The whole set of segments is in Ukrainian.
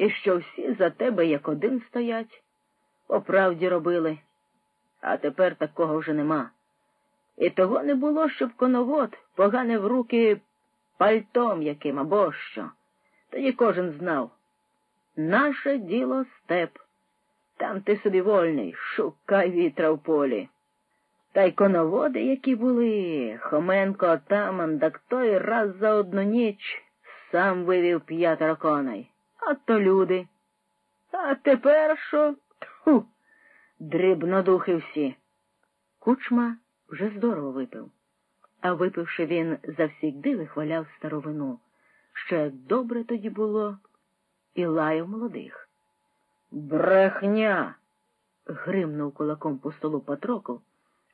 і що всі за тебе як один стоять, по правді робили, а тепер такого вже нема. І того не було, щоб коновод поганив руки пальтом яким або що. Тоді кожен знав. Наше діло степ. Там ти собі вольний, шукай вітра в полі. Та й коноводи, які були, Хоменко отаман, так той раз за одну ніч сам вивів п'ятеро коней. А то люди. А тепер що? Тьфу, дрібнодухи всі. Кучма вже здорово випив, а випивши він завсігди вихваляв старовину, як добре тоді було, і лаяв молодих. Брехня. гримнув кулаком по столу Патроков,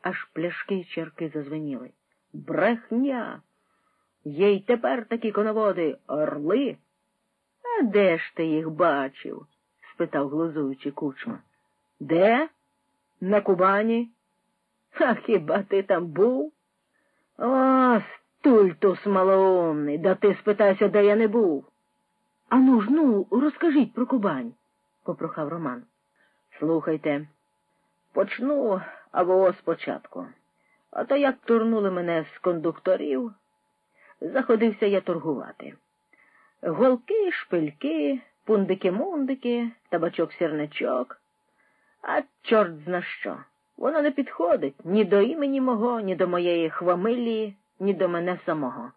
аж пляшки й чарки зазвеніли. Брехня. Є й тепер такі коноводи орли. А де ж ти їх бачив? спитав глузуючи кучма. Де? На Кубані? А хіба ти там був? О, стультус малоумний, да ти спитайся, де я не був. Ану ж, ну, розкажіть про Кубань, попрохав Роман. Слухайте, почну або спочатку. А то як турнули мене з кондукторів, заходився я торгувати. Голки, шпильки, пундики-мундики, табачок-сірничок, а чорт зна що. Воно не підходить ні до імені мого, ні до моєї хвамилії, ні до мене самого.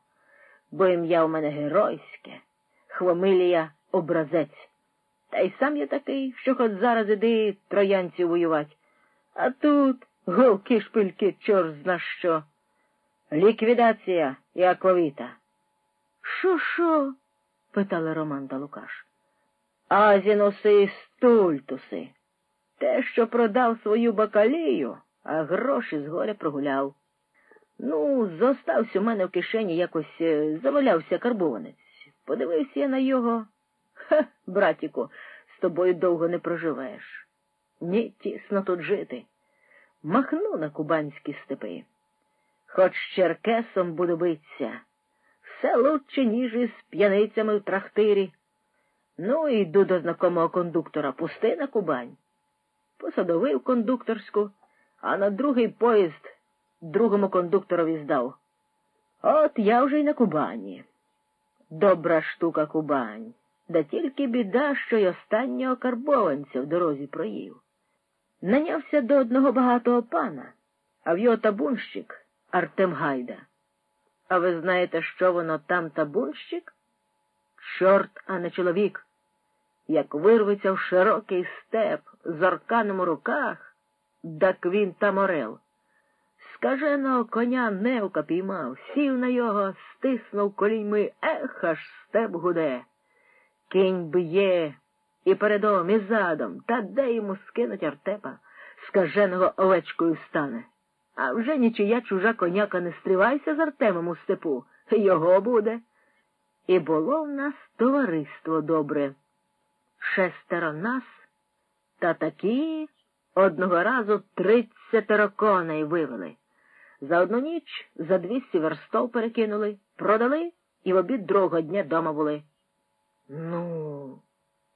Бо ім'я у мене геройське, хвамилія образець. Та й сам я такий, що хоч зараз іди троянців воювати. А тут голки шпильки, чорт зна що. Ліквідація і аквавіта. Що, що? Питали Роман та Лукаш. Азінуси стультуси. Те, що продав свою бакалію, а гроші згоря прогуляв. Ну, зостався у мене в кишені якось е, завалявся карбованець. Подивився я на його. Ха, братіку, з тобою довго не проживеш. Ні, тісно тут жити. Махну на кубанські степи. Хоч черкесом буду биться. Все лучше, ніж із п'яницями в трактирі. Ну, йду до знакомого кондуктора, пусти на Кубань посадовив кондукторську, а на другий поїзд другому кондукторові здав. От я вже й на Кубані. Добра штука Кубань, да тільки біда, що й останнього карбованця в дорозі проїв. Нанявся до одного багатого пана, а в його табунщик Артем Гайда. А ви знаєте, що воно там табунщик? Чорт, а не чоловік як вирветься в широкий степ з арканом у руках, так він там орел. Скаженого коня невка піймав, сів на його, стиснув коліньми, ех, аж степ гуде. Кінь б'є і передом, і задом, та де йому скинуть артепа, скаженого овечкою стане. А вже нічия чужа коняка не стрівайся з Артемом у степу, його буде. І було в нас товариство добре шестеро нас, та такі одного разу тридцятеро коней вивели. За одну ніч за двісті верстов перекинули, продали і в обід другого дня дома були. Ну,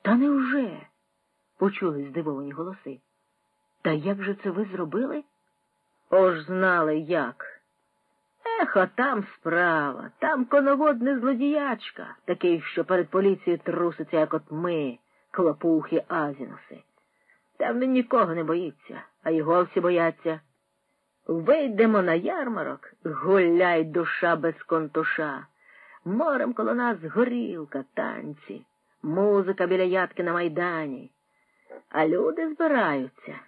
та невже? почули здивовані голоси. Та як же це ви зробили? Ож знали як. Ех, а там справа, там коноводне злодіячка, такий, що перед поліцією труситься, як от ми клопухи Азіноси. Там він нікого не боїться, а його всі бояться. Вийдемо на ярмарок, гуляй душа без контуша. Морем коло нас горілка, танці, музика біля ядки на майдані. А люди збираються,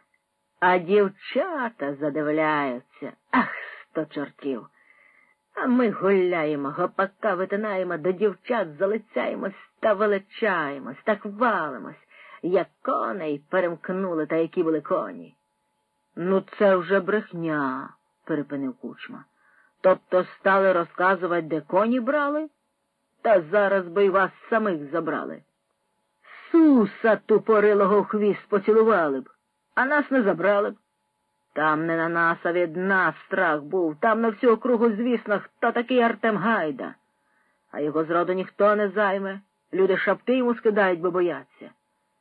а дівчата задивляються. Ах, сто чортів. А ми гуляємо, гопака витинаємо, до дівчат залицяємось та величаємось, так валимось, як коней перемкнули та які були коні. Ну, це вже брехня, перепинив кучма. Тобто стали розказувати, де коні брали? Та зараз би й вас самих забрали. Суса тупорилого в хвіст поцілували б, а нас не забрали б. Там не на нас, а від нас страх був, там на всю округу, звісно, хто такий Артем Гайда, а його зроду ніхто не займе. Люди шапти йому скидають, бо бояться.